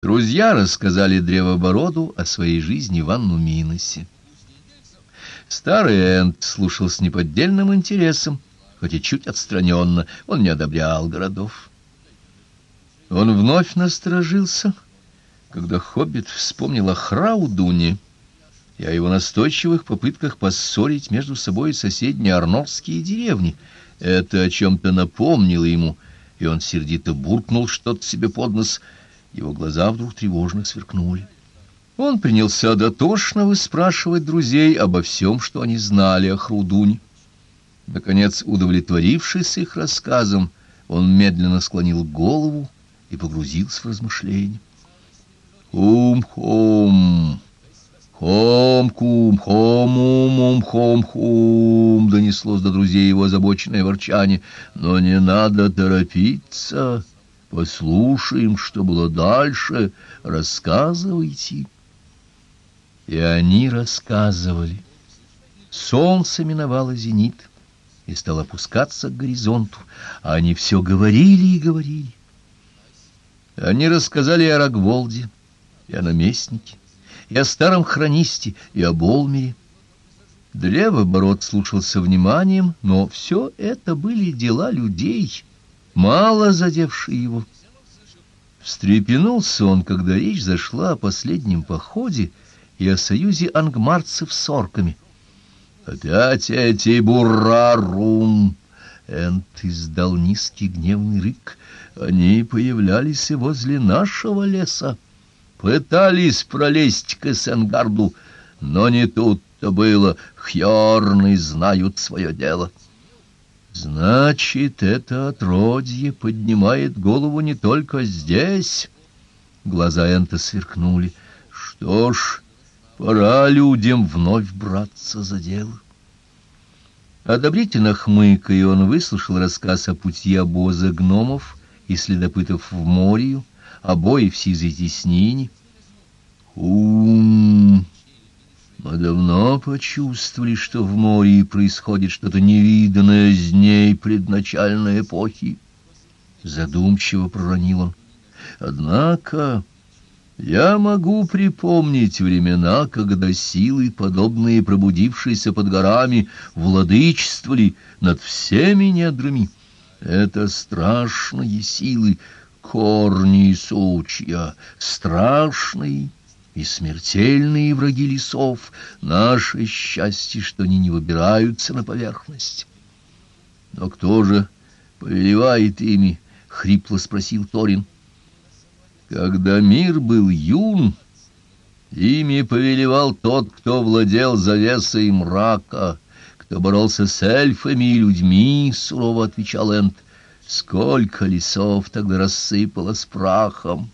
Друзья рассказали Древобороду о своей жизни в Анну Миносе. Старый Энд слушал с неподдельным интересом, хоть и чуть отстраненно, он не одобрял городов. Он вновь насторожился, когда Хоббит вспомнил о Храудуне и о его настойчивых попытках поссорить между собой соседние арнорские деревни. Это о чем-то напомнило ему, и он сердито буркнул что-то себе под нос. Его глаза вдруг тревожно сверкнули. Он принялся дотошно выспрашивать друзей обо всем, что они знали о Хрудуне. Наконец, удовлетворившись их рассказом, он медленно склонил голову и погрузился в размышления. «Хум-хум! Хом-кум! Хом-ум-ум-хом-хум!» донеслось до друзей его озабоченное ворчание. «Но не надо торопиться. Послушаем, что было дальше. Рассказывайте». И они рассказывали. Солнце миновало зенит и стало опускаться к горизонту, а они все говорили и говорили. Они рассказали о Рогволде, и о наместнике, и о старом хронисте, и о Болмере. Древоборот слушался вниманием, но все это были дела людей, мало задевшие его. Встрепенулся он, когда речь зашла о последнем походе, и о союзе ангмарцев с орками. «Опять эти бурарум!» Энт издал низкий гневный рык. «Они появлялись возле нашего леса, пытались пролезть к Эссенгарду, но не тут-то было, хьорны знают свое дело». «Значит, это отродье поднимает голову не только здесь?» Глаза Энта сверкнули. «Что ж...» Пора людям вновь браться за дело. Одобрительно хмыкая, он выслушал рассказ о пути обоза гномов и следопытов в море, о бое в сизой теснине. Ум! Мы давно почувствовали, что в море происходит что-то невиданное с дней предначальной эпохи. Задумчиво проронил он. Однако... Я могу припомнить времена, когда силы, подобные пробудившиеся под горами, владычествовали над всеми недрами. Это страшные силы, корни сучья, страшные и смертельные враги лесов. Наше счастье, что они не выбираются на поверхность. Но кто же повелевает ими? — хрипло спросил Торин. — когда мир был юн, ими повелевал тот, кто владел завесой мрака, кто боролся с эльфами и людьми, — сурово отвечал Энд. Сколько лесов тогда рассыпалось прахом!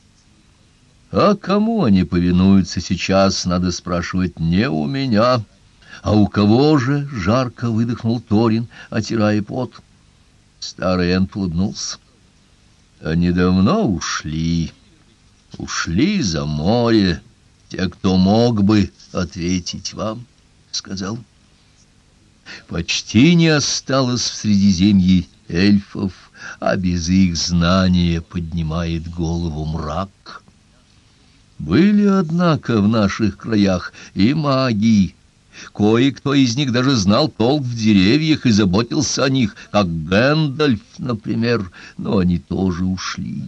А кому они повинуются сейчас, надо спрашивать не у меня. А у кого же? — жарко выдохнул Торин, отирая пот. Старый Энд улыбнулся. Они давно ушли. Ушли за море те, кто мог бы ответить вам, — сказал. Почти не осталось в Средиземье эльфов, а без их знания поднимает голову мрак. Были, однако, в наших краях и маги. Кое-кто из них даже знал толк в деревьях и заботился о них, как Гэндальф, например, но они тоже ушли.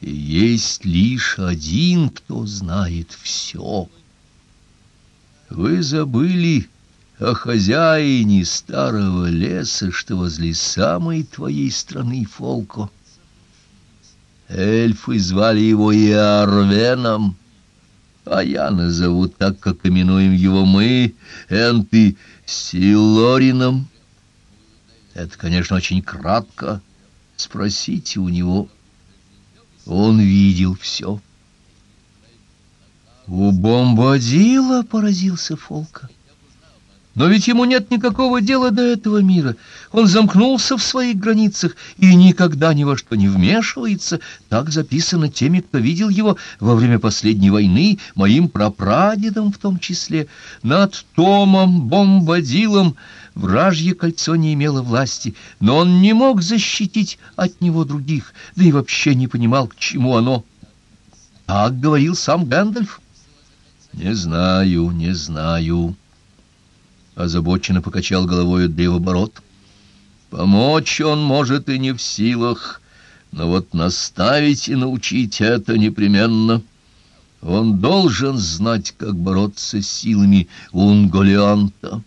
И есть лишь один, кто знает все. Вы забыли о хозяине старого леса, что возле самой твоей страны, Фолко. Эльфы звали его Иарвеном, а я назову так, как именуем его мы, Энты, Силорином. Это, конечно, очень кратко. Спросите у него он видел все. У бомбадила поразился Фолка. Но ведь ему нет никакого дела до этого мира. Он замкнулся в своих границах и никогда ни во что не вмешивается. Так записано теми, кто видел его во время последней войны, моим прапрадедом в том числе. Над Томом Бомбадилом вражье кольцо не имело власти, но он не мог защитить от него других, да и вообще не понимал, к чему оно. Так говорил сам Гэндальф. Не знаю, не знаю. Озабоченно покачал головой древоборот. Помочь он может и не в силах, но вот наставить и научить это непременно. Он должен знать, как бороться с силами Унголианта.